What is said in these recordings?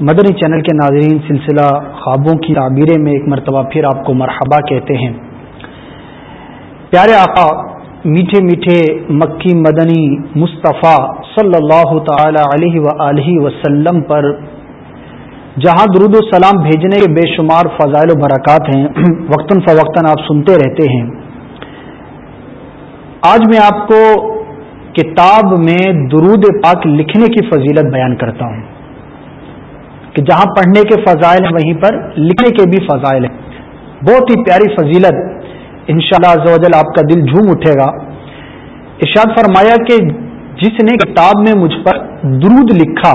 مدنی channel کے ناظرین، سلسلہ خوابوں کی تعبیریں میں ایک مرتبہ پھر آپ کو مرحبا کہتے ہیں۔ پیارے آقا، میٹھے میٹھے مکی مدنی مصطفیٰ صلی اللہ تعالی علیہ و وسلم پر جہاں درود و سلام بھیجنے کے بے شمار فضائل و برکات ہیں، وقتاً فوقتاً آپ سنتے رہتے ہیں۔ آج میں آپ کو کتاب میں درود پاک لکھنے کی فضیلت بیان کرتا ہوں۔ کہ جہاں پڑھنے کے فضائل ہیں وہیں پر لکھنے کے بھی فضائل ہیں۔ بہت ہی پیاری فضیلت ان شاء اللہ آپ کا دل جھوم اٹھے گا۔ ارشاد فرمایا کہ جس نے کتاب میں مجھ پر درود لکھا،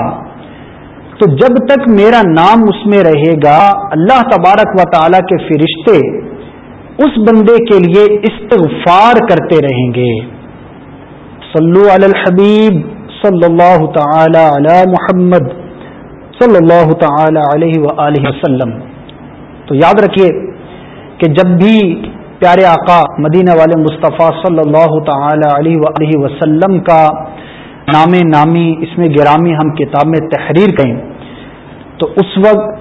تو جب تک میرا نام اس میں رہے گا، اللہ تبارک و تعالی کے فرشتے اس بندے کے لیے استغفار کرتے رہیں گے۔ صلو علی الحبیب صلی اللہ تعالی علی محمد۔ صلی اللہ تعالی علیہ و وسلم۔ تو یاد رکھیے کہ جب بھی پیارے آقا مدینہ والے مصطفیٰ صلی اللہ تعالی علیہ و وسلم کا نام نامی اس میں گرامی ہم کتاب میں تحریر کریں تو اس وقت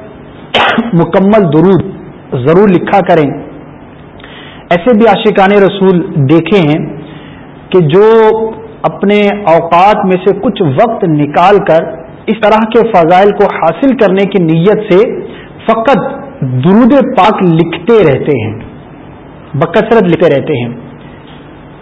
مکمل درود ضرور لکھا کریں۔ ایسے بھی عاشقان رسول دیکھے ہیں کہ جو اپنے اوقات میں سے کچھ وقت نکال کر اس طرح کے فضائل کو حاصل کرنے کی نیت سے فقط درود پاک لکھتے رہتے ہیں، بکثرت لکھتے رہتے ہیں۔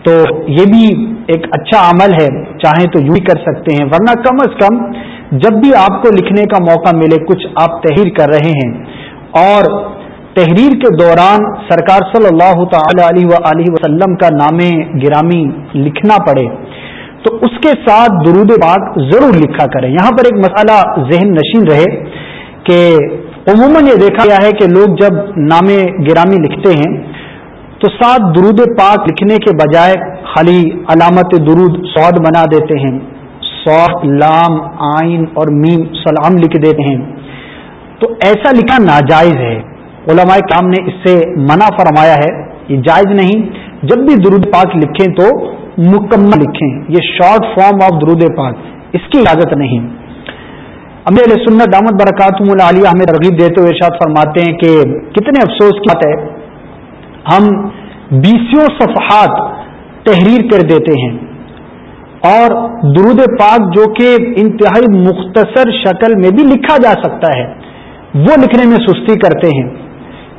تو یہ بھی ایک اچھا عمل ہے، چاہیں تو یوں ہی کر سکتے ہیں۔ ورنہ کم از کم جب بھی آپ کو لکھنے کا موقع ملے، کچھ آپ تحریر کر رہے ہیں۔ اور تحریر کے دوران سرکار صلی اللہ تعالی علیہ وسلم کا نام گرامی لکھنا پڑے۔ تو اس کے ساتھ درود پاک ضرور لکھا کریں۔ یہاں پر ایک مسئلہ ذہن نشین رہے کہ عموماً یہ دیکھا گیا ہے کہ لوگ جب نام گرامی لکھتے ہیں تو ساتھ درود پاک لکھنے کے بجائے خالی علامت درود سعود بنا دیتے ہیں۔ سعود لام، آئین اور میم سلام لکھ دیتے ہیں۔ تو ایسا لکھنا ناجائز ہے۔ علماء کام نے اس سے منع فرمایا ہے۔ یہ جائز نہیں۔ جب بھی درود پاک لکھیں تو مکمل لکھیں۔ یہ شارٹ فارم آف درود پاک۔ اس کی اجازت نہیں۔ امیر علیہ سنت دامت برکات العالیہ ہمیں ترغیب دیتے ہوئے ارشاد فرماتے ہیں کہ کتنے افسوس کی بات ہے۔ ہم بیسوں صفحات تحریر کر دیتے ہیں۔ اور درود پاک جو کہ انتہائی مختصر شکل میں بھی لکھا جا سکتا ہے، وہ لکھنے میں سستی کرتے ہیں۔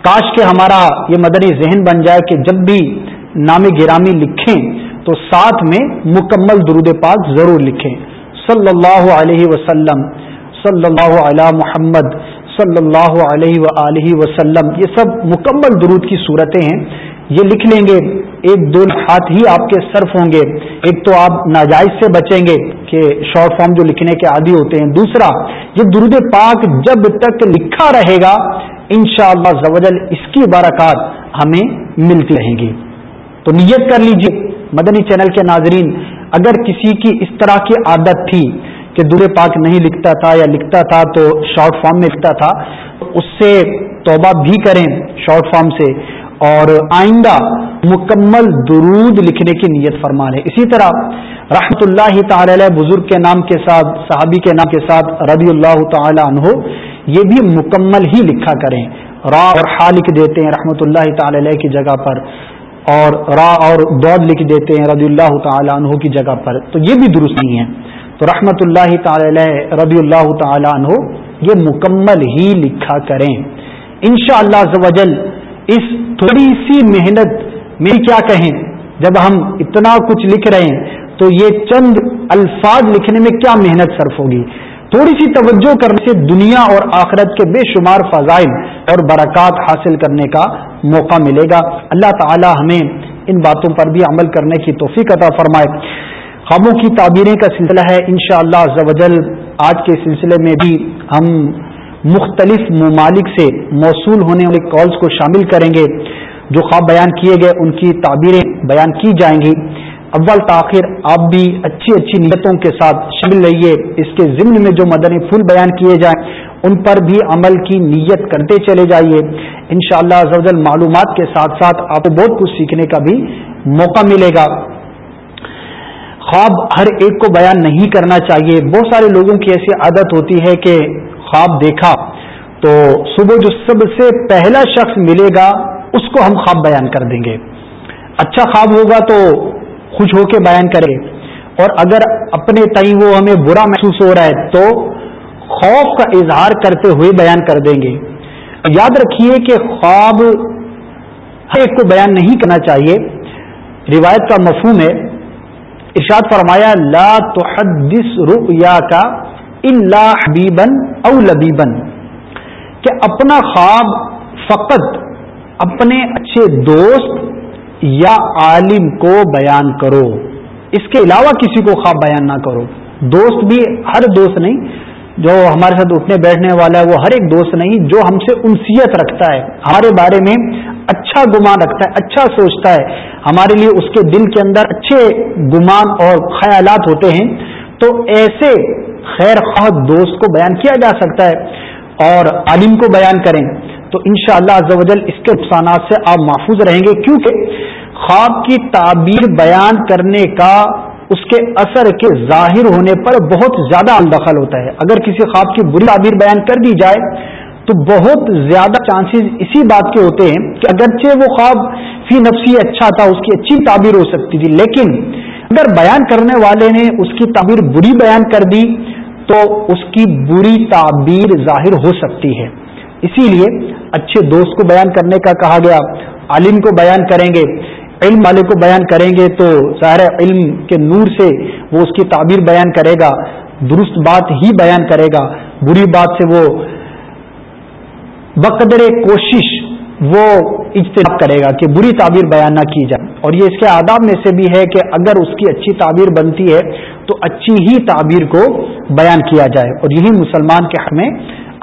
کاش کے ہمارا یہ مدنی ذہن بن جائے کہ جب بھی نام گرامی لکھیں تو ساتھ میں مکمل درود پاک ضرور لکھیں۔ صلی اللہ علیہ وسلم صلی اللہ علیہ محمد صلی اللہ علیہ و وسلم، یہ سب مکمل درود کی صورتیں ہیں۔ یہ لکھ لیں گے، ایک دو ہاتھ ہی آپ کے صرف ہوں گے۔ ایک تو آپ ناجائز سے بچیں گے کہ شارٹ فارم جو لکھنے کے عادی ہوتے ہیں۔ دوسرا، یہ درود پاک جب تک لکھا رہے گا، انشاءاللہ شاء اللہ اس کی برکات ہمیں ملتی رہیں گی۔ تو نیت کر لیجیے مدنی چینل کے ناظرین، اگر کسی کی اس طرح کی عادت تھی کہ دور پاک نہیں لکھتا تھا یا لکھتا تھا تو شارٹ فارم میں لکھتا تھا، اس سے توبہ بھی کریں شارٹ فارم سے اور آئندہ مکمل درود لکھنے کی نیت فرما لیں۔ اسی طرح رحمت اللہ تعالی بزرگ کے نام کے ساتھ، صحابی کے نام کے ساتھ رضی اللہ تعالی عنہ، یہ بھی مکمل ہی لکھا کریں۔ را اور ہا لکھ دیتے ہیں رحمت اللہ تعالی کی جگہ پر۔ اور را اور دود لکھ دیتے ہیں رضی اللہ تعالیٰ عنہ کی جگہ پر۔ تو یہ بھی درست نہیں ہے۔ تو رحمت اللہ تعالی رضی اللہ تعالیٰ عنہ یہ مکمل ہی لکھا کریں۔ ان شاء اللہ اس تھوڑی سی محنت میں کیا کہیں؟ جب ہم اتنا کچھ لکھ رہے ہیں تو یہ چند الفاظ لکھنے میں کیا محنت صرف ہوگی؟ تھوڑی سی توجہ کرنے سے دنیا اور آخرت کے بے شمار فضائل اور برکات حاصل کرنے کا موقع ملے گا۔ اللہ تعالی ہمیں ان باتوں پر بھی عمل کرنے کی توفیق عطا فرمائے۔ خوابوں کی تعبیریں کا سلسلہ ہے۔ ان شاء اللہ آج کے سلسلے میں بھی ہم مختلف ممالک سے موصول ہونے والے کالز کو شامل کریں گے۔ جو خواب بیان کیے گئے، ان کی تعبیریں بیان کی جائیں گی۔ اول تاخیر آپ بھی اچھی اچھی نیتوں کے ساتھ شامل رہیے۔ اس کے ضمن میں جو مدنی پھول بیان کیے جائیں، ان پر بھی عمل کی نیت کرتے چلے جائیے۔ انشاءاللہ شاء اللہ معلومات کے ساتھ ساتھ آپ کو بہت کچھ سیکھنے کا بھی موقع ملے گا۔ خواب ہر ایک کو بیان نہیں کرنا چاہیے۔ بہت سارے لوگوں کی ایسی عادت ہوتی ہے کہ خواب دیکھا تو صبح جو سب سے پہلا شخص ملے گا، اس کو ہم خواب بیان کر دیں گے۔ اچھا خواب ہوگا تو خوش ہو کے بیان کرے۔ اور اگر اپنے تئیں وہ ہمیں برا محسوس ہو رہا ہے تو خوف کا اظہار کرتے ہوئے بیان کر دیں گے۔ یاد رکھیے کہ خواب ہر ایک کو بیان نہیں کرنا چاہیے۔ روایت کا مفہوم ہے۔ ارشاد فرمایا، لا تحدث رؤیا کا اللہ حبیبن او لبیبن کہ اپنا خواب فقط اپنے اچھے دوست یا عالم کو بیان کرو۔ اس کے علاوہ کسی کو خواب بیان نہ کرو۔ دوست بھی ہر دوست نہیں، جو ہمارے ساتھ اٹھنے بیٹھنے والا ہے، وہ ہر ایک دوست نہیں، جو ہم سے انسیت رکھتا ہے۔ ہمارے بارے میں اچھا گمان رکھتا ہے اچھا سوچتا ہے۔ ہمارے لیے اس کے دل کے اندر اچھے گمان اور خیالات ہوتے ہیں۔ تو ایسے خیر خواہ دوست کو بیان کیا جا سکتا ہے اور عالم کو بیان کریں۔ تو ان شاء اللہ اس کے نقصانات سے آپ محفوظ رہیں گے، کیونکہ خواب کی تعبیر بیان کرنے کا اس کے اثر کے ظاہر ہونے پر بہت زیادہ اندخل ہوتا ہے۔ اگر کسی خواب کی بری تعبیر بیان کر دی جائے، تو بہت زیادہ چانسز اسی بات کے ہوتے ہیں کہ اگرچہ وہ خواب فی نفسی اچھا تھا، اس کی اچھی تعبیر ہو سکتی تھی، لیکن اگر بیان کرنے والے نے اس کی تعبیر بری بیان کر دی، تو اس کی بری تعبیر ظاہر ہو سکتی ہے۔ اسی لیے اچھے دوست کو بیان کرنے کا کہا گیا، عالم کو بیان کریں گے، علم والے کو بیان کریں گے تو ظاہر علم کے نور سے وہ اس کی تعبیر بیان کرے گا، درست بات ہی بیان کرے گا، بری بات سے وہ بقدر کوشش وہ اجتناب کرے گا کہ بری تعبیر بیان نہ کی جائے۔ اور یہ اس کے آداب میں سے بھی ہے کہ اگر اس کی اچھی تعبیر بنتی ہے تو اچھی ہی تعبیر کو بیان کیا جائے۔ اور یہی مسلمان کے حق میں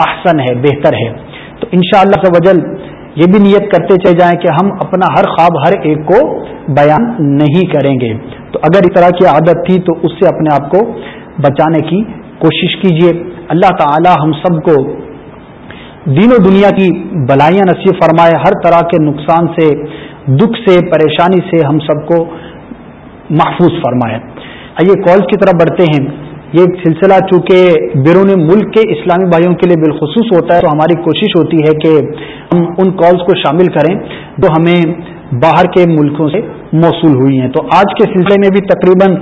احسن ہے، بہتر ہے۔ تو انشاءاللہ شاء اللہ یہ بھی نیت کرتے چلے جائیں کہ ہم اپنا ہر خواب ہر ایک کو بیان نہیں کریں گے۔ تو اگر اس طرح کی عادت تھی تو اس سے اپنے آپ کو بچانے کی کوشش کیجیے اللہ تعالی ہم سب کو دین و دنیا کی بلائیاں نصیب فرمائے۔ ہر طرح کے نقصان سے، دکھ سے، پریشانی سے ہم سب کو محفوظ فرمائے۔ آئیے کالز کی طرف بڑھتے ہیں۔ یہ سلسلہ چونکہ بیرون ملک کے اسلامی بھائیوں کے لیے بالخصوص ہوتا ہے، تو ہماری کوشش ہوتی ہے کہ ہم ان کالز کو شامل کریں جو ہمیں باہر کے ملکوں سے موصول ہوئی ہیں۔ تو آج کے سلسلے میں بھی تقریباً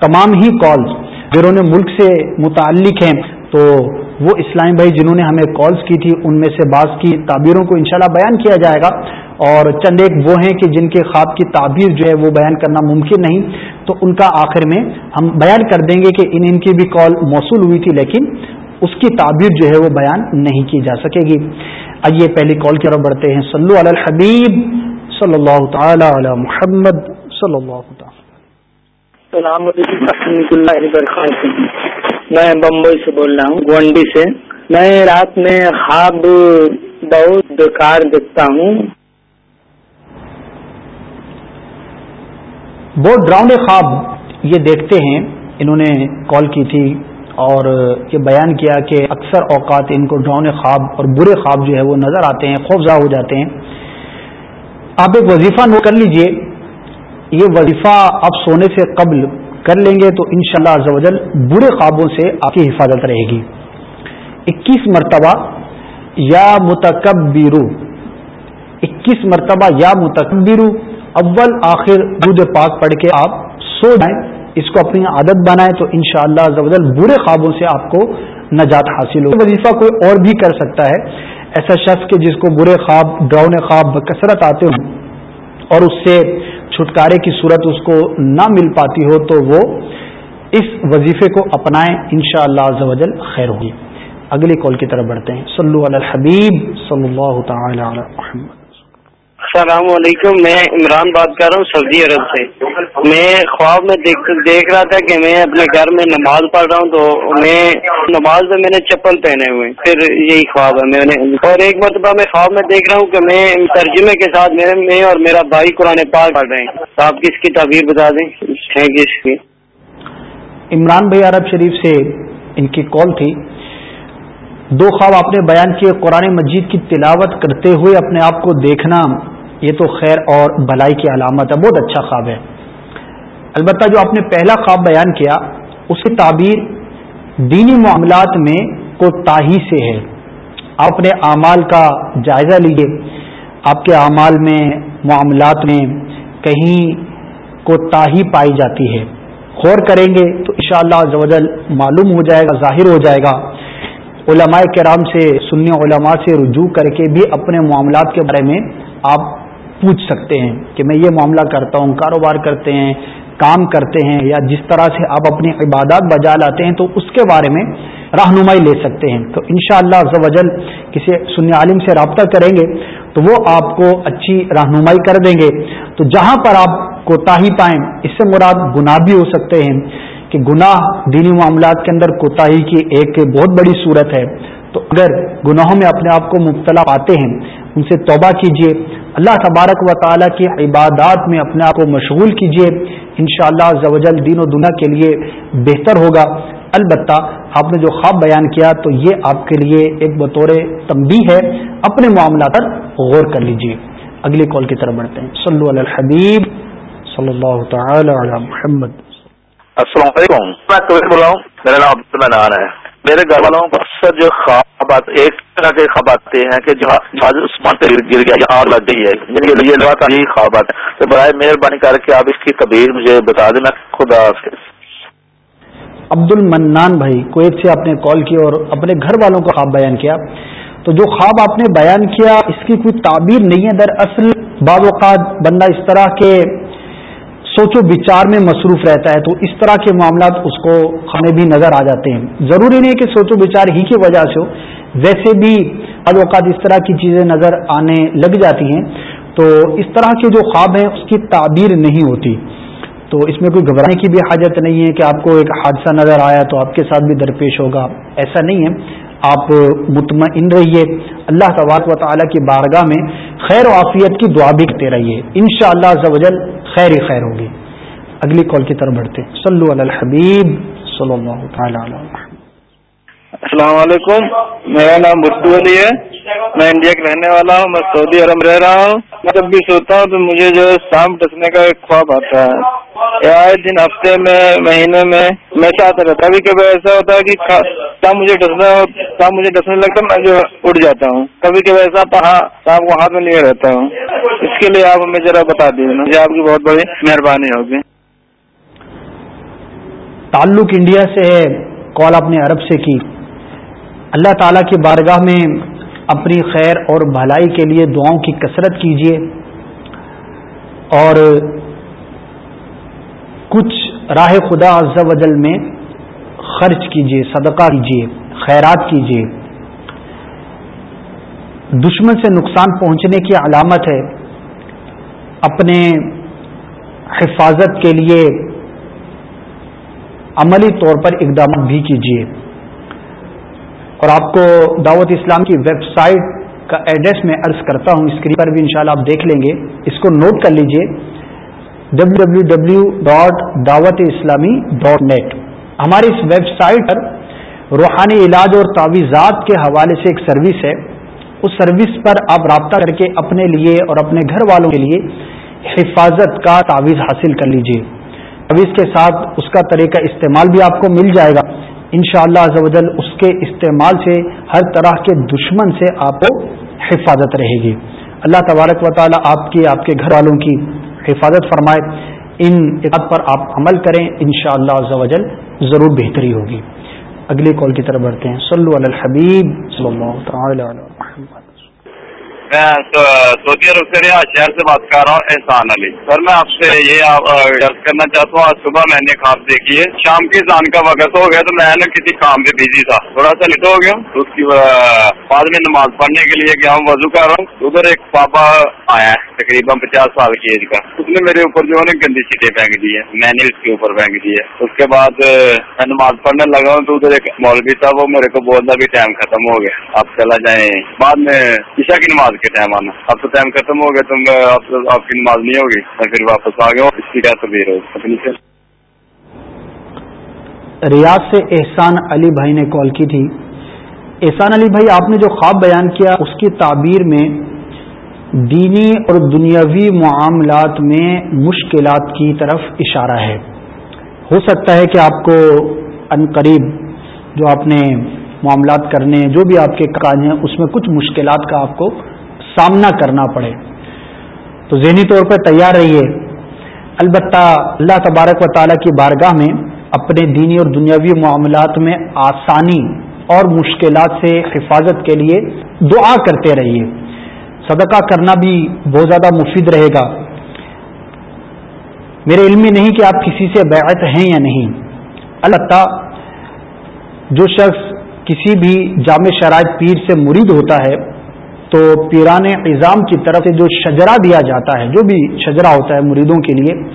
تمام ہی کالز بیرون ملک سے متعلق ہیں۔ تو وہ اسلامی بھائی جنہوں نے ہمیں کالز کی تھی، ان میں سے بعض کی تعبیروں کو انشاءاللہ بیان کیا جائے گا۔ اور چند ایک وہ ہیں کہ جن کے خواب کی تعبیر جو ہے وہ بیان کرنا ممکن نہیں، تو ان کا آخر میں ہم بیان کر دیں گے کہ ان ان کی بھی کال موصول ہوئی تھی لیکن اس کی تعبیر جو ہے وہ بیان نہیں کی جا سکے گی۔ آئیے پہلی کال کی طرف بڑھتے ہیں۔ صلو علی الحبیب صلی اللہ تعالی علی محمد صلی اللہ تعالی۔ السلام علیکم ورحمۃ اللہ میں بمبئی سے بول رہا ہوں گونڈی سے۔ میں رات میں خواب بہت بیکار دیکھتا ہوں۔ بہت ڈراؤنڈے خواب یہ دیکھتے ہیں، انہوں نے کال کی تھی اور یہ بیان کیا کہ اکثر اوقات ان کو ڈراؤنے خواب اور برے خواب جو ہے وہ نظر آتے ہیں خوفزا ہو جاتے ہیں۔ آپ ایک وظیفہ نوٹ کر لیجیے، یہ وظیفہ آپ سونے سے قبل کر لیں گے تو ان شاء اللہ برے خوابوں سے آپ کی حفاظت رہے گی۔ اکیس مرتبہ، یا متکبرو۔ اکیس مرتبہ، یا متکبرو۔ اول آخر دودھ پاک پڑھ کے آپ سو جائیں، اس کو اپنی عادت بنائیں تو ان شاء اللہ برے خوابوں سے آپ کو نجات حاصل ہو وظیفہ کوئی اور بھی کر سکتا ہے، ایسا شخص کے جس کو برے خواب ڈرونے خواب بکثرت آتے ہوں اور اس سے چھٹکارے کی صورت اس کو نہ مل پاتی ہو تو وہ اس وظیفے کو اپنائیں ان شاء اللہ خیر ہوگی۔ اگلی کال کی طرف بڑھتے ہیں۔ صلو علی الحبیب، صلی اللہ تعالی علی محمد۔ السلام علیکم، میں عمران بات کر رہا ہوں سعودی عرب سے۔ میں خواب میں دیکھ دیکھ رہا تھا کہ میں اپنے گھر میں نماز پڑھ رہا ہوں تو میں نماز میں میں نے چپل پہنے ہوئے پھر یہی خواب ہے میں نے۔ اور ایک مرتبہ میں خواب میں دیکھ رہا ہوں کہ میں ترجمے کے ساتھ میرے میں اور میرا بھائی قرآن پاک پڑھ رہے ہیں۔ تو آپ کس کی تعبیر بتا دیں؟ کس کی؟ عمران بھائی عرب شریف سے ان کی کال تھی۔ دو خواب آپ نے بیان کیے، قرآن مجید کی تلاوت کرتے ہوئے اپنے آپ کو دیکھنا۔ یہ تو خیر اور بلائی کی علامت ہے، بہت اچھا خواب ہے۔ البتہ جو آپ نے پہلا خواب بیان کیا، اس کی تعبیر دینی معاملات میں کوتاہی سے ہے۔ آپ اپنے اعمال کا جائزہ لیجیے آپ کے اعمال میں معاملات میں کہیں کوتاہی پائی جاتی ہے۔ غور کریں گے تو انشاءاللہ شاء اللہ معلوم ہو جائے گا، ظاہر ہو جائے گا۔ علماء کرام سے، سنی علماء سے رجوع کر کے بھی اپنے معاملات کے بارے میں آپ پوچھ سکتے ہیں کہ میں یہ معاملہ کرتا ہوں، کاروبار کرتے ہیں، کام کرتے ہیں یا جس طرح سے آپ اپنی عبادات بجا لاتے ہیں تو اس کے بارے میں رہنمائی لے سکتے ہیں۔ تو ان شاء اللہ کسی سنی عالم سے رابطہ کریں گے تو وہ آپ کو اچھی رہنمائی کر دیں گے۔ تو جہاں پر آپ کوتاہی پائیں، اس سے مراد گناہ بھی ہو سکتے ہیں کہ گناہ دینی معاملات کے اندر کوتاہی کی ایک بہت بڑی صورت ہے۔ تو اگر گناہوں میں اپنے آپ کو مبتلا پاتے ہیں ان سے توبہ کیجیے اللہ تبارک و تعالیٰ کی عبادات میں اپنے آپ کو مشغول کیجیے ان شاء اللہ دین و دنیا کے لیے بہتر ہوگا۔ البتہ آپ نے جو خواب بیان کیا تو یہ آپ کے لیے ایک بطور تمبی ہے۔ اپنے معاملات پر غور کر لیجیے اگلی کال کی طرف بڑھتے ہیں۔ صلو علی الحبیب صلی اللہ تعالی علی محمد۔ السلام علیکم۔ میں میرا نام عبد المنان ہے۔ میرے گھر والوں کو اکثر جو خواب ایک طرح کے خواب آتے ہیں کہ جہاز عثمان پہ گر گیا آگ لگ گئی ہے۔ یعنی یہ لگا یہی خواب آتے ہیں تو برائے مہربانی کر کے آپ اس کی کبیر مجھے بتا دیں میں خدا عبد المنان بھائی، کویت سے آپ نے کال کی اور اپنے گھر والوں کا خواب بیان کیا۔ تو جو خواب آپ نے بیان کیا، اس کی کوئی تعبیر نہیں ہے۔ در اصل بعض اوقات بندہ اس طرح کے سوچ و بچار میں مصروف رہتا ہے تو اس طرح کے معاملات اس کو ہمیں بھی نظر آ جاتے ہیں۔ ضروری نہیں کہ سوچ و بچار ہی کی وجہ سے ہو، ویسے بھی بعض اوقات اس طرح کی چیزیں نظر آنے لگ جاتی ہیں۔ تو اس طرح کے جو خواب ہیں، اس کی تعبیر نہیں ہوتی۔ تو اس میں کوئی گھبرانے کی بھی حاجت نہیں ہے کہ آپ کو ایک حادثہ نظر آیا تو آپ کے ساتھ بھی درپیش ہوگا۔ ایسا نہیں ہے۔ آپ مطمئن رہیے۔ اللہ تبارک و تعالیٰ کی بارگاہ میں خیر و عافیت کی دعا بھی کرتے رہیے۔ ان شاء اللہ خیر ہی خیر ہوگی اگلی کال کی طرف بڑھتے صلو علی الحبیب صلی اللہ تعالی علیہ السلام علیکم۔ میرا نام بٹو علی ہے۔ میں انڈیا کا رہنے والا ہوں، میں سعودی عرب رہ رہا ہوں۔ میں جب بھی سوتا ہوں تو مجھے جو ہے شام ڈسنے کا ایک خواب آتا ہے۔ آئے دن ہفتے میں، مہینے میں میں چاہتا رہتا کبھی کبھی ایسا ہوتا ہے کہ شام مجھے ڈسنا شام مجھے ڈسنے لگتا میں جو اٹھ جاتا ہوں۔ کبھی کبھی ایسا شام کو ہاتھ میں لیے رہتا ہوں۔ اس کے لیے آپ ہمیں ذرا بتا دیجیے مجھے آپ کی بہت بڑی مہربانی ہوگی۔ تعلق انڈیا سے ہے، کال آپ نے عرب سے کی۔ اللہ تعالیٰ کی بارگاہ میں اپنی خیر اور بھلائی کے لیے دعاؤں کی کثرت کیجیے اور کچھ راہ خدا عز و جل میں خرچ کیجیے صدقہ کیجیے خیرات کیجیے دشمن سے نقصان پہنچنے کی علامت ہے اپنے حفاظت کے لیے عملی طور پر اقدامات بھی کیجیے اور آپ کو دعوت اسلام کی ویب سائٹ کا ایڈریس میں عرض کرتا ہوں، اسکرین پر بھی انشاءاللہ آپ دیکھ لیں گے۔ اس کو نوٹ کر لیجیے۔ ڈبلو ڈبلو ڈبلو ڈاٹ دعوت اسلامی ڈاٹ نیٹ ہماری اس ویب سائٹ پر روحانی علاج اور تعویذات کے حوالے سے ایک سروس ہے۔ اس سروس پر آپ رابطہ کر کے اپنے لیے اور اپنے گھر والوں کے لیے حفاظت کا تعویذ حاصل کر لیجیے۔ تعویذ کے ساتھ اس کا طریقہ استعمال بھی آپ کو مل جائے گا۔ ان شاء اللہ اس کے استعمال سے ہر طرح کے دشمن سے آپ کو حفاظت رہے گی۔ اللہ تبارک و تعالیٰ آپ کی آپ کے گھر والوں کی حفاظت فرمائے، ان بات پر آپ عمل کریں، انشاءاللہ شاء اللہ ضرور بہتری ہوگی۔ اگلی کال کی طرف بڑھتے ہیں۔ صلو علی الحبیب صلی اللہ تعالی میں سعودی عرب سے ریاض شہر سے بات کر رہا ہوں احسان علی۔ سر میں آپ سے یہ عرض کرنا چاہتا ہوں، آج صبح میں نے خواب دیکھی ہے۔ شام کی زان کا وقت ہو گیا تو میں نا کسی کام پہ بزی تھا۔ تھوڑا سا لیٹ ہو گیا۔ اس کی بعد میں نماز پڑھنے کے لیے گیا ہوں، وضو کر رہا ہوں۔ ادھر ایک پاپا آیا ہے، تقریباً پچاس سال کی ایج کا۔ اس نے میرے اوپر جو ہے نا گندی چیٹیں پھینک دی ہے میں نے اس کے اوپر پھینک دی ہے اس کے بعد میں نماز پڑھنے لگا ہوں تو ادھر ایک مولوی تھا وہ میرے کو بولنا بھی ٹائم ختم ہو گیا۔ آپ چلا جائیں۔ بعد میں عشا کی نماز کے ٹائم آنا۔ اب تو ٹائم ختم ہو گیا تو آپ کی نماز نہیں ہوگی۔ میں پھر واپس آ گیا اس کی کیا تبدیل ہو۔ ریاض سے احسان علی بھائی نے کال کی تھی۔ احسان علی بھائی، آپ نے جو خواب بیان کیا، اس کی تعبیر میں دینی اور دنیاوی معاملات میں مشکلات کی طرف اشارہ ہے۔ ہو سکتا ہے کہ آپ کو ان قریب جو آپ نے معاملات کرنے، جو بھی آپ کے کاج ہیں، اس میں کچھ مشکلات کا آپ کو سامنا کرنا پڑے۔ تو ذہنی طور پر تیار رہیے۔ البتہ اللہ تبارک و تعالیٰ کی بارگاہ میں اپنے دینی اور دنیاوی معاملات میں آسانی اور مشکلات سے حفاظت کے لیے دعا کرتے رہیے۔ صدقہ کرنا بھی بہت زیادہ مفید رہے گا۔ میرے علم میں نہیں کہ آپ کسی سے بیعت ہیں یا نہیں۔ البتہ جو شخص کسی بھی جامع شرائط پیر سے مرید ہوتا ہے تو پیران نظام کی طرف سے جو شجرا دیا جاتا ہے، جو بھی شجرا ہوتا ہے مریدوں کے لیے،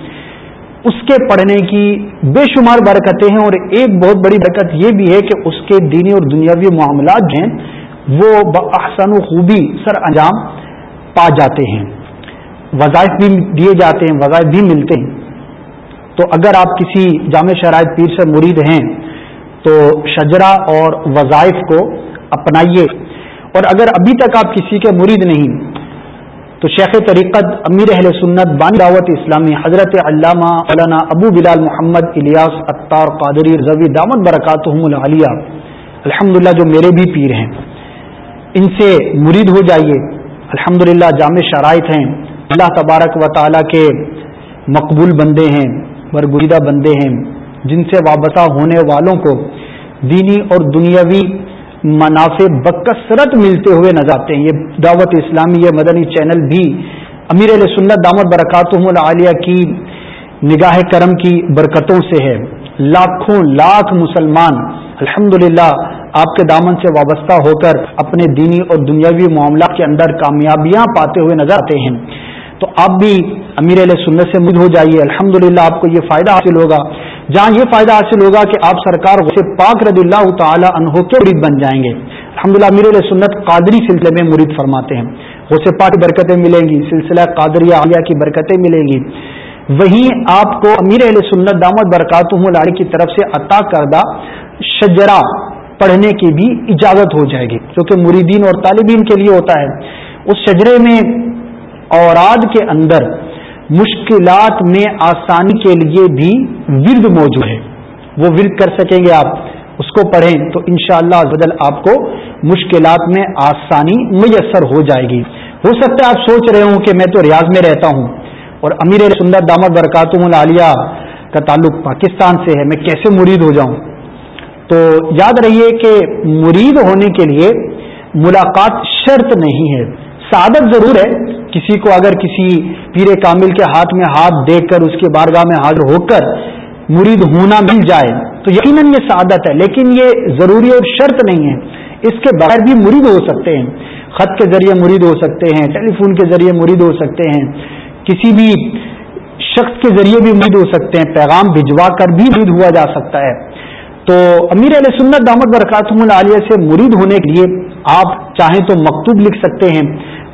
اس کے پڑھنے کی بے شمار برکتیں ہیں اور ایک بہت بڑی برکت یہ بھی ہے کہ اس کے دینی اور دنیاوی معاملات جو ہیں، وہ بحسن و خوبی سر انجام پا جاتے ہیں۔ وظائف بھی دیے جاتے ہیں، وظائف بھی ملتے ہیں۔ تو اگر آپ کسی جامع شرائط پیر سے مرید ہیں، تو شجرا اور وظائف کو اپنائیے۔ اور اگر ابھی تک آپ کسی کے مرید نہیں، تو شیخ طریقت امیر اہل سنت بانی دعوت اسلامی حضرت علامہ مولانا ابو بلال محمد الیاس اطار قادری رضوی دامت برکات العالیہ۔ الحمد جو میرے بھی پیر ہیں، ان سے مرید ہو جائیے۔ الحمد جامع شرائط ہیں۔ اللہ تبارک و تعالیٰ کے مقبول بندے ہیں برگریدہ بندے ہیں، جن سے وابستہ ہونے والوں کو دینی اور دنیاوی منافع بکثرت ملتے ہوئے نظر آتے ہیں۔ یہ دعوت اسلامی، یہ مدنی چینل بھی امیر علیہ سنت دامت برکاتہم العالیہ کی نگاہ کرم کی برکتوں سے ہے۔ لاکھوں لاکھ مسلمان الحمد آپ کے دامن سے وابستہ ہو کر اپنے دینی اور دنیاوی معاملات کے اندر کامیابیاں پاتے ہوئے نظر آتے ہیں۔ تو آپ بھی امیر علیہ سنت سے مد ہو جائیے۔ الحمد آپ کو یہ فائدہ حاصل ہوگا۔ جہاں یہ فائدہ حاصل ہوگا کہ آپ سرکار غصے پاک رضی اللہ تعالی عنہ کے مرید بن جائیں گے۔ الحمد للہ امیر سنت قادری سلسلے میں مرید فرماتے ہیں۔ غصے پاک برکتیں ملیں گی، سلسلہ قادری عالیہ کی برکتیں ملیں گی۔ وہیں آپ کو امیر علیہ سنت دامت برکات لاڑی کی طرف سے عطا کردہ شجرا پڑھنے کی بھی اجازت ہو جائے گی۔ جو کہ مریدین اور طالبین کے لیے ہوتا ہے۔ اس شجرے میں اوراد کے اندر مشکلات میں آسانی کے لیے بھی ورد موجود ہے۔ وہ ورد کر سکیں گے آپ۔ اس کو پڑھیں تو انشاءاللہ شاء اللہ آپ کو مشکلات میں آسانی میسر ہو جائے گی۔ ہو سکتا ہے آپ سوچ رہے ہوں کہ میں تو ریاض میں رہتا ہوں اور امیر سندر دامت برکاتم العالیہ کا تعلق پاکستان سے ہے، میں کیسے مرید ہو جاؤں؟ تو یاد رہیے کہ مرید ہونے کے لیے ملاقات شرط نہیں ہے، سعادت ضرور ہے۔ کسی کو اگر کسی پیر کامل کے ہاتھ میں ہاتھ دے کر اس کے بارگاہ میں حاضر ہو کر مرید ہونا مل جائے، تو یقیناً یہ سعادت ہے، لیکن یہ ضروری اور شرط نہیں ہے۔ اس کے بغیر بھی مرید ہو سکتے ہیں، خط کے ذریعے مرید ہو سکتے ہیں، ٹیلی فون کے ذریعے مرید ہو سکتے ہیں، کسی بھی شخص کے ذریعے بھی مرید ہو سکتے ہیں، پیغام بھجوا کر بھی مرید ہوا جا سکتا ہے۔ تو امیر علیہ سنت دامت برکاتم العالیہ سے مرید ہونے کے لیے آپ چاہیں تو مکتوب لکھ سکتے ہیں۔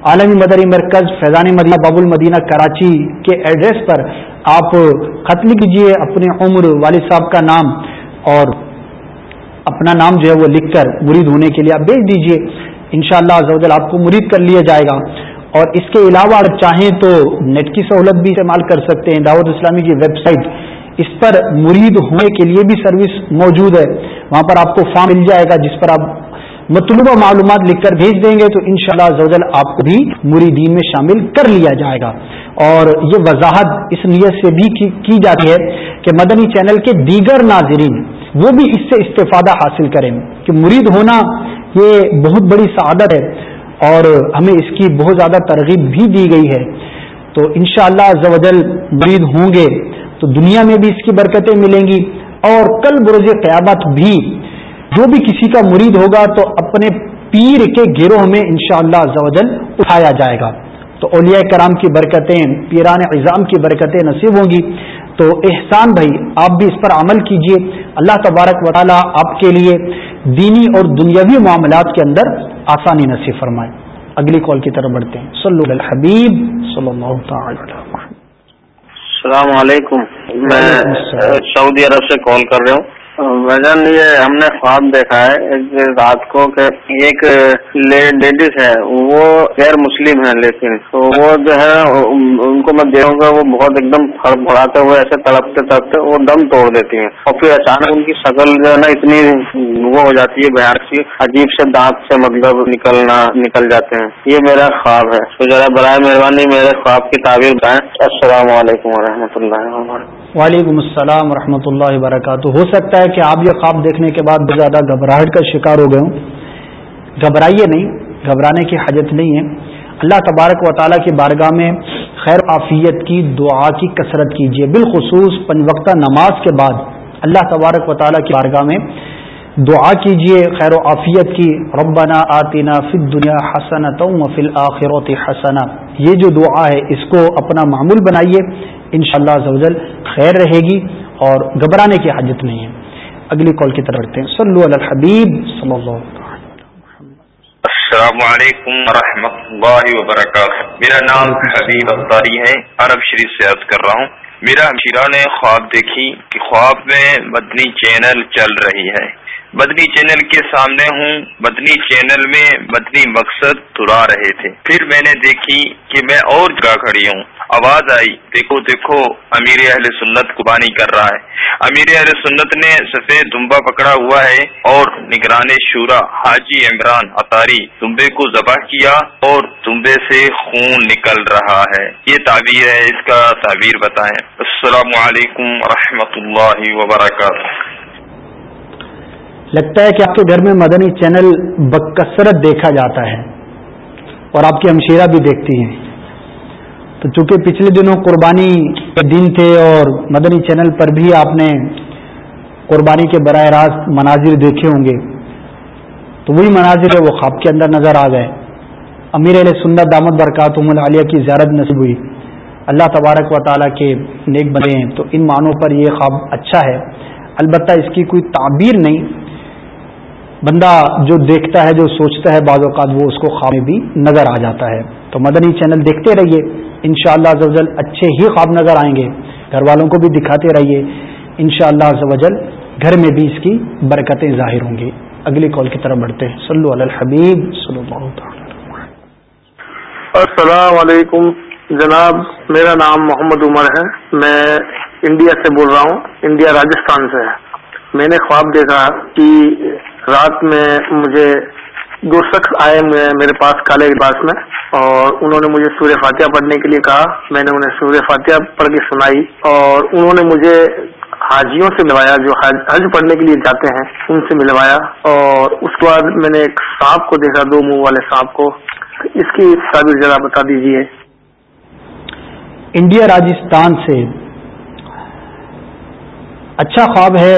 عالمی مدری مرکز فیضان مدینہ باب المدینہ کراچی کے ایڈریس پر آپ خط لکھ اپنے عمر والد صاحب کا نام اور اپنا نام جو ہے وہ لکھ کر مرید ہونے کے لیے آپ بھیج دیجیے ان شاء اللہ آپ کو مرید کر لیا جائے گا۔ اور اس کے علاوہ اگر چاہیں تو نیٹ کی سہولت بھی استعمال کر سکتے ہیں۔ دعوت اسلامی کی ویب سائٹ اس پر مرید ہونے کے لیے بھی سروس موجود ہے۔ وہاں پر آپ کو فارم مل جائے گا جس پر آپ مطلوبہ معلومات لکھ کر بھیج دیں گے تو ان شاء اللہ آپ کو بھی مریدین میں شامل کر لیا جائے گا۔ اور یہ وضاحت اس نیت سے بھی کی جاتی ہے کہ مدنی چینل کے دیگر ناظرین وہ بھی اس سے استفادہ حاصل کریں کہ مرید ہونا یہ بہت بڑی سعادت ہے اور ہمیں اس کی بہت زیادہ ترغیب بھی دی گئی ہے۔ تو انشاءاللہ شاء اللہ مرید ہوں گے تو دنیا میں بھی اس کی برکتیں ملیں گی اور کل بروز قیامت بھی جو بھی کسی کا مرید ہوگا تو اپنے پیر کے گروہ میں انشاءاللہ شاء اللہ اٹھایا جائے گا۔ تو اولیاء کرام کی برکتیں پیران اظام کی برکتیں نصیب ہوں گی۔ تو احسان بھائی آپ بھی اس پر عمل کیجیے۔ اللہ تبارک و تعالی آپ کے لیے دینی اور دنیاوی معاملات کے اندر آسانی نصیب فرمائے۔ اگلی کال کی طرف بڑھتے ہیں۔ صلی اللہ حبیب صلی اللہ تعالی السلام علیکم۔ میں سعودی عرب سے کال کر رہا ہوں۔ وجن یہ ہم نے خواب دیکھا ہے رات کو کہ ایک لیڈیز ہے، وہ غیر مسلم ہے لیکن تو وہ جو ہے، ان کو میں دیکھوں گا، وہ بہت ایک دم بڑھاتے ہوئے ایسے تڑپتے تڑپتے وہ دم توڑ دیتی ہیں۔ اور پھر اچانک ان کی شکل جو ہے نا، اتنی وہ ہو جاتی ہے بہار کی عجیب سے دانت سے مطلب نکلنا، نکل جاتے ہیں۔ یہ میرا خواب ہے۔ تو ذرا برائے مہربانی میرے خواب کی تعبیر بتائیں۔ السلام علیکم و اللہ وبرکاتہ۔ وعلیکم السلام ورحمۃ اللہ وبرکاتہ۔ ہو سکتا ہے کہ آپ یہ خواب دیکھنے کے بعد بہت زیادہ گھبراہٹ کا شکار ہو گئے ہوں۔ گھبرائیے نہیں، گھبرانے کی حاجت نہیں ہے۔ اللہ تبارک و تعالیٰ کی بارگاہ میں خیر عافیت کی، دعا کی، کثرت کیجیے۔ بالخصوص پنج وقتہ نماز کے بعد اللہ تبارک و تعالیٰ کی بارگاہ میں دعا کیجیے۔ خیر و عافیت کی، ربنا آتینا فی دنیا حسنت و فی الآخرت حسنا یہ جو دعا ہے، اس کو اپنا معمول بنائیے۔ ان شاء اللہ خیر رہے گی اور گھبرانے کی حاجت نہیں ہے۔ اگلی کال کی طرف رکھتے ہیں۔ صلو علی الحبیب صلی اللہ السلام علیکم ورحمۃ اللہ وبرکاتہ۔ میرا نام حبیب اختاری ہے۔ عرب شریف سے عرض کر رہا ہوں۔ میرا ہمشیرہ نے خواب دیکھی کہ خواب میں مدنی چینل چل رہی ہے۔ مدنی چینل کے سامنے ہوں۔ مدنی چینل میں مدنی مقصد ترا رہے تھے۔ پھر میں نے دیکھی کہ میں اور جگہ کھڑی ہوں۔ آواز آئی۔ دیکھو دیکھو، امیر اہل سنت قربانی کر رہا ہے۔ امیر اہل سنت نے سفید دمبا پکڑا ہوا ہے اور نگران شورا حاجی عمران اطاری دمبے کو ذبح کیا اور دمبے سے خون نکل رہا ہے۔ یہ تعبیر ہے، اس کا تعبیر بتائیں۔ السلام علیکم و اللہ وبرکاتہ۔ لگتا ہے کہ آپ کے گھر میں مدنی چینل بکثرت دیکھا جاتا ہے اور آپ کی ہمشیرہ بھی دیکھتی ہیں۔ تو چونکہ پچھلے دنوں قربانی کے دن تھے اور مدنی چینل پر بھی آپ نے قربانی کے براہ راست مناظر دیکھے ہوں گے، تو وہی مناظر ہے، وہ خواب کے اندر نظر آ گئے۔ امیر علیہ سنت دامت برکات عالیہ کی زیارت نصب ہوئی۔ اللہ تبارک و تعالیٰ کے نیک بنے ہیں، تو ان معنوں پر یہ خواب اچھا ہے۔ البتہ اس کی کوئی تعبیر نہیں۔ بندہ جو دیکھتا ہے، جو سوچتا ہے، بعض اوقات وہ اس کو خواب میں بھی نظر آ جاتا ہے۔ تو مدنی چینل دیکھتے رہیے۔ ان شاء اللہ اچھے ہی خواب نظر آئیں گے۔ گھر والوں کو بھی دکھاتے رہیے۔ ان شاء اللہ گھر میں بھی اس کی برکتیں ظاہر ہوں گی۔ اگلی کال کی طرف بڑھتے ہیں۔ صلو علی الحبیب۔ صلو اللہ السلام علیکم۔ جناب، میرا نام محمد عمر ہے۔ میں انڈیا سے بول رہا ہوں۔ انڈیا، راجستھان سے میں نے خواب دیکھا کہ رات میں مجھے دو شخص آئے میرے پاس کالے لباس میں اور انہوں نے مجھے سوریہ فاتحہ پڑھنے کے لیے کہا۔ میں نے انہیں سوریہ فاتحہ پڑھ کے سنائی اور انہوں نے مجھے حاجیوں سے ملوایا جو حج پڑھنے کے لیے جاتے ہیں، ان سے ملوایا اور اس کے بعد میں نے ایک سانپ کو دیکھا، دو منہ والے سانپ کو۔ اس کی تعبیر ذرا بتا دیجیے انڈیا، راجستھان سے اچھا خواب ہے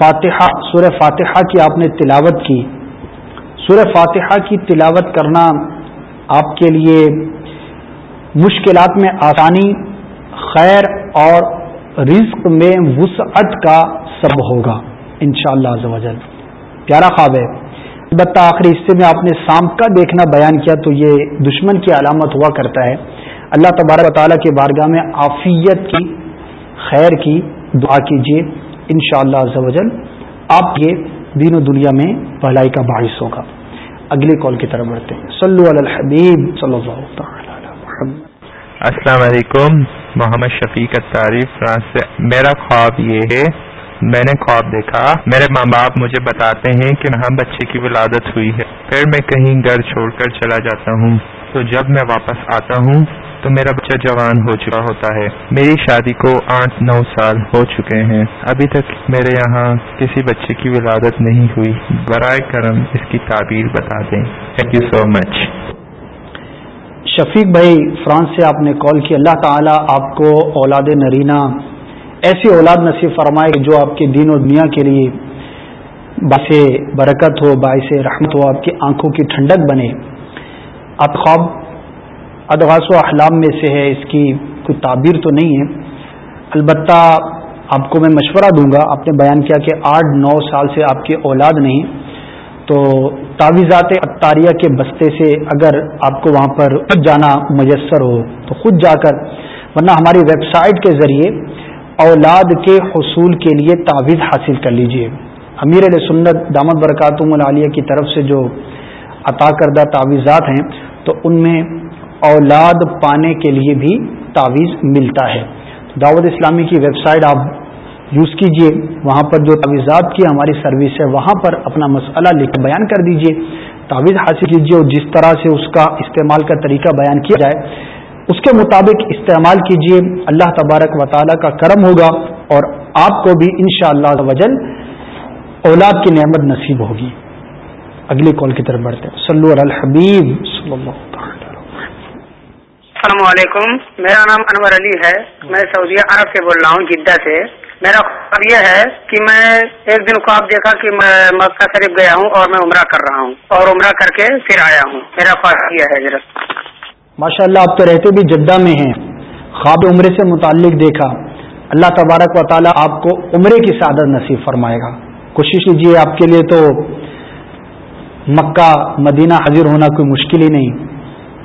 فاتحہ، سورہ فاتحہ کی آپ نے تلاوت کی۔ سورہ فاتحہ کی تلاوت کرنا آپ کے لیے مشکلات میں آسانی، خیر اور رزق میں وسعت کا سب ہوگا ان شاء اللہ پیارا خواب ہے۔ البتہ آخری حصے میں آپ نے سام کا دیکھنا بیان کیا تو یہ دشمن کی علامت ہوا کرتا ہے۔ اللہ تبارک تعالیٰ کے بارگاہ میں عافیت کی، خیر کی دعا کیجیے ان شاء اللہ آپ یہ دین و دنیا میں بھلائی کا باعث ہوگا۔ اگلی کال کی طرف بڑھتے ہیں۔ صلو علی الحبیب صلی اللہ تعالی السلام علیکم۔ محمد شفیق تعریف فرانس سے میرا خواب یہ ہے، میں نے خواب دیکھا۔ میرے ماں باپ مجھے بتاتے ہیں کہ ہم بچے کی ولادت ہوئی ہے۔ پھر میں کہیں گھر چھوڑ کر چلا جاتا ہوں۔ تو جب میں واپس آتا ہوں تو میرا بچہ جوان ہو چکا ہوتا ہے۔ میری شادی کو آٹھ نو سال ہو چکے ہیں۔ ابھی تک میرے یہاں کسی بچے کی ولادت نہیں ہوئی۔ برائے کرم اس کی تعبیر بتا دیں۔ تھینک یو سو مچ شفیق بھائی، فرانس سے آپ نے کال کی۔ اللہ تعالیٰ آپ کو اولاد نرینہ ایسی اولاد نصیب فرمائے جو آپ کے دین و دنیا کے لیے باعث برکت ہو، باعث رحمت ہو، آپ کی آنکھوں کی ٹھنڈک بنے۔ آپ خواب ادغاس و احلام میں سے ہے، اس کی کوئی تعبیر تو نہیں ہے۔ البتہ آپ کو میں مشورہ دوں گا، آپ نے بیان کیا کہ آٹھ، نو سال سے آپ کی اولاد نہیں۔ تو تعویذات اطاریہ کے بستے سے اگر آپ کو وہاں پر خود جانا میسر ہو، تو خود جا کر، ورنہ ہماری ویب سائٹ کے ذریعے اولاد کے حصول کے لیے تعویذ حاصل کر لیجیے۔ امیر علیہ سنت دامت برکاتم العالیہ کی طرف سے جو عطا کردہ تعویذات ہیں، تو ان میں اولاد پانے کے لیے بھی تعویذ ملتا ہے۔ دعوت اسلامی کی ویب سائٹ آپ یوز کیجیے۔ وہاں پر جو تعویذات کی ہماری سروس ہے، وہاں پر اپنا مسئلہ لکھ بیان کر دیجیے۔ تعویذ حاصل کیجیے اور جس طرح سے اس کا استعمال کا طریقہ بیان کیا جائے، اس کے مطابق استعمال کیجیے اللہ تبارک و تعالیٰ کا کرم ہوگا اور آپ کو بھی ان شاء اللہ وجل اولاد کی نعمت نصیب ہوگی۔ اگلی کال کی طرف بڑھتے ہیں۔ صلو علی الحبیب صلی اللہ السلام علیکم۔ میرا نام انور علی ہے۔ میں سعودیہ عرب سے بول رہا ہوں، جدہ سے۔ میرا خواب یہ ہے کہ میں ایک دن خواب دیکھا کہ میں مکہ شریف گیا ہوں اور میں عمرہ کر رہا ہوں اور عمرہ کر کے پھر آیا ہوں۔ میرا خواب یہ ہے، حضرت۔ ماشاء اللہ آپ تو رہتے بھی جدہ میں ہیں۔ خواب عمرے سے متعلق دیکھا۔ اللہ تبارک و تعالیٰ آپ کو عمرے کی سعادت نصیب فرمائے گا۔ کوشش کیجیے آپ کے لیے تو مکہ، مدینہ حاضر ہونا کوئی مشکل ہی نہیں۔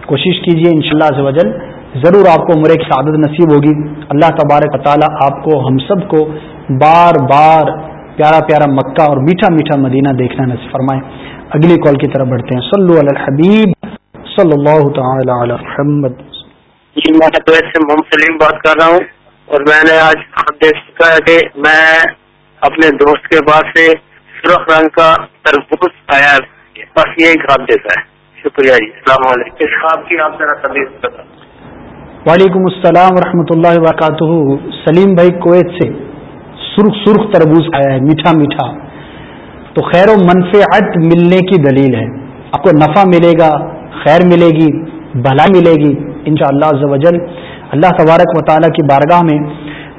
کوشش کیجیے ان شاء اللہ ضرور آپ کو عمرے کی سعادت نصیب ہوگی۔ اللہ تبارک تعالیٰ آپ کو، ہم سب کو بار بار پیارا پیارا مکہ اور میٹھا میٹھا مدینہ دیکھنا نصیب فرمائے۔ اگلی کال کی طرف بڑھتے ہیں۔ صلو علی الحبیب، صلی اللہ تعالی علی محمد۔ جی میں محمد سلیم بات کر رہا ہوں اور میں نے آج دیکھ چکا ہے کہ میں اپنے دوست کے پاس سے سرخ رنگ کا تربوز آیا بس یہی خواب دیتا ہے۔ شکریہ جی۔ السلام علیکم۔ اس خواب کی آپ ذرا طبیعت بتا وعلیکم السلام ورحمۃ اللہ وبرکاتہ۔ سلیم بھائی کویت سے سرخ سرخ تربوز آیا ہے، میٹھا میٹھا۔ تو خیر و منفعت ملنے کی دلیل ہے۔ آپ کو نفع ملے گا، خیر ملے گی، بھلائی ملے گی ان شاء اللہ اللہ تبارک و تعالیٰ کی بارگاہ میں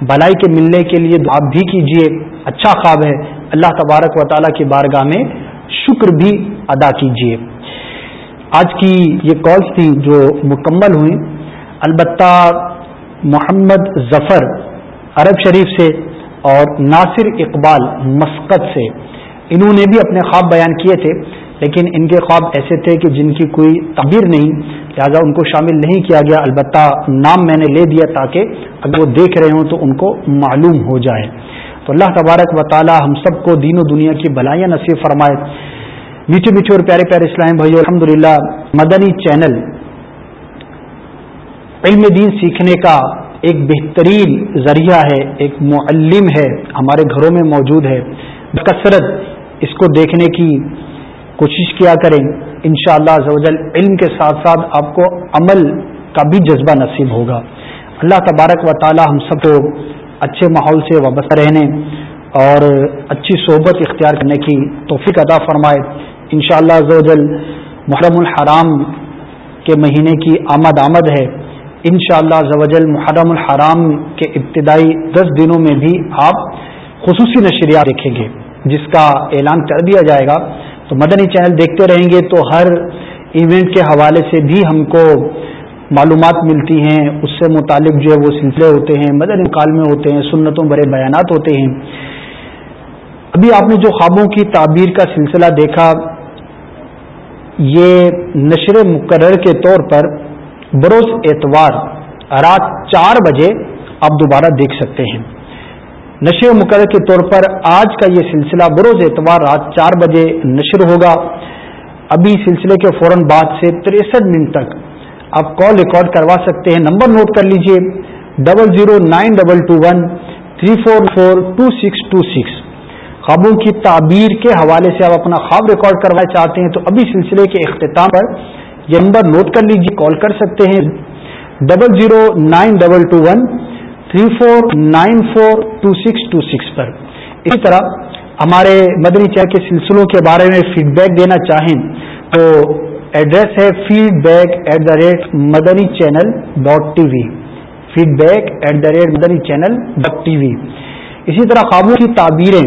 بھلائی کے ملنے کے لیے آپ بھی کیجیے اچھا خواب ہے۔ اللہ تبارک و تعالیٰ کی بارگاہ میں شکر بھی ادا کیجیے آج کی یہ کالس تھی جو مکمل ہوئی البتہ محمد ظفر عرب شریف سے اور ناصر اقبال مسقط سے، انہوں نے بھی اپنے خواب بیان کیے تھے، لیکن ان کے خواب ایسے تھے کہ جن کی کوئی تعبیر نہیں، لہٰذا ان کو شامل نہیں کیا گیا۔ البتہ نام میں نے لے دیا تاکہ اگر وہ دیکھ رہے ہوں تو ان کو معلوم ہو جائے۔ تو اللہ تبارک و تعالی ہم سب کو دین و دنیا کی بلائیاں نصیب فرمائے۔ میٹھے میٹھے اور پیارے پیارے اسلام بھائی الحمد مدنی چینل علم دین سیکھنے کا ایک بہترین ذریعہ ہے، ایک معلم ہے، ہمارے گھروں میں موجود ہے۔ بکثرت اس کو دیکھنے کی کوشش کیا کریں۔ ان شاء اللہ علم کے ساتھ ساتھ آپ کو عمل کا بھی جذبہ نصیب ہوگا۔ اللہ تبارک و تعالی ہم سب کو اچھے ماحول سے وابستہ رہنے اور اچھی صحبت اختیار کرنے کی توفیق ادا فرمائے۔ ان شاء اللہ محرم الحرام کے مہینے کی آمد آمد ہے۔ ان شاء اللہ محرم الحرام کے ابتدائی دس دنوں میں بھی آپ خصوصی نشریات دیکھیں گے، جس کا اعلان کر دیا جائے گا۔ تو مدنی چینل دیکھتے رہیں گے تو ہر ایونٹ کے حوالے سے بھی ہم کو معلومات ملتی ہیں۔ اس سے متعلق جو ہے وہ سلسلے ہوتے ہیں، مدنی مکالمے ہوتے ہیں، سنتوں بڑے بیانات ہوتے ہیں۔ ابھی آپ نے جو خوابوں کی تعبیر کا سلسلہ دیکھا یہ نشر مقرر کے طور پر بروز اتوار رات چار بجے آپ دوبارہ دیکھ سکتے ہیں۔ نشر مقرر کے طور پر آج کا یہ سلسلہ بروز اتوار رات چار بجے نشر ہوگا۔ ابھی سلسلے کے فوراً بعد سے تریسٹھ منٹ تک آپ کال ریکارڈ کروا سکتے ہیں۔ نمبر نوٹ کر لیجیے۔ Double zero nine double two one three four four two six two six خوابوں کی تعبیر کے حوالے سے آپ اپنا خواب ریکارڈ کروانا چاہتے ہیں تو ابھی سلسلے کے اختتام پر یہ نمبر نوٹ کر لیجیے کال کر سکتے ہیں۔ Double zero nine double two one three four nine four two six two six پر۔ اسی طرح ہمارے مدنی چینل کے سلسلوں کے بارے میں فیڈ بیک دینا چاہیں تو ایڈریس ہے feedback at the rate Madani channel dot T V feedback at the rate Madani channel dot T V اسی طرح خوابوں کی تعبیریں۔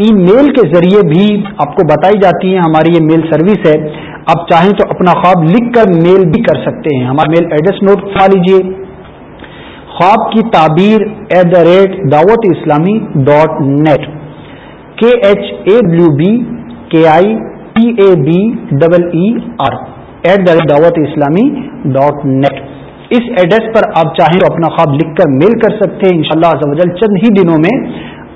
ای میل کے ذریعے بھی آپ کو بتائی جاتی ہیں، ہماری یہ میل سروس ہے۔ آپ چاہیں تو اپنا خواب لکھ کر میل بھی کر سکتے ہیں۔ ہمارا میل ایڈریس نوٹ کرا لیجیے خواب کی تعبیر at the rate Dawat Islami dot net. K H A W B K I P A B double E R at the rate Dawat Islami dot net. Us address پر آپ چاہیں تو اپنا خواب لکھ کر میل کر سکتے ہیں۔ انشاءاللہ شاء اللہ چند ہی دنوں میں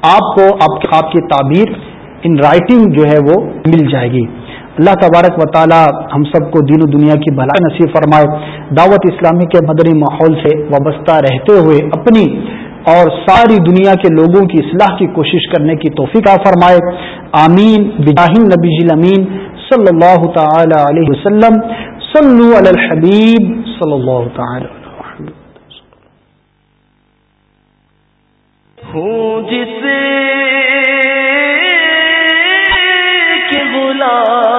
آپ کو آپ کی تعبیر ان رائٹنگ جو ہے وہ مل جائے گی۔ اللہ تبارک و تعالی ہم سب کو دین و دنیا کی بھلائی نصیب فرمائے۔ دعوت اسلامی کے مدنی ماحول سے وابستہ رہتے ہوئے اپنی اور ساری دنیا کے لوگوں کی اصلاح کی کوشش کرنے کی توفیق فرمائے۔ آمین۔ بجاہم نبی امین صلی اللہ تعالی علیہ وسلم۔ صلو علی الحبیب صلی اللہ تعالی۔ ہوں جسے کہ غلام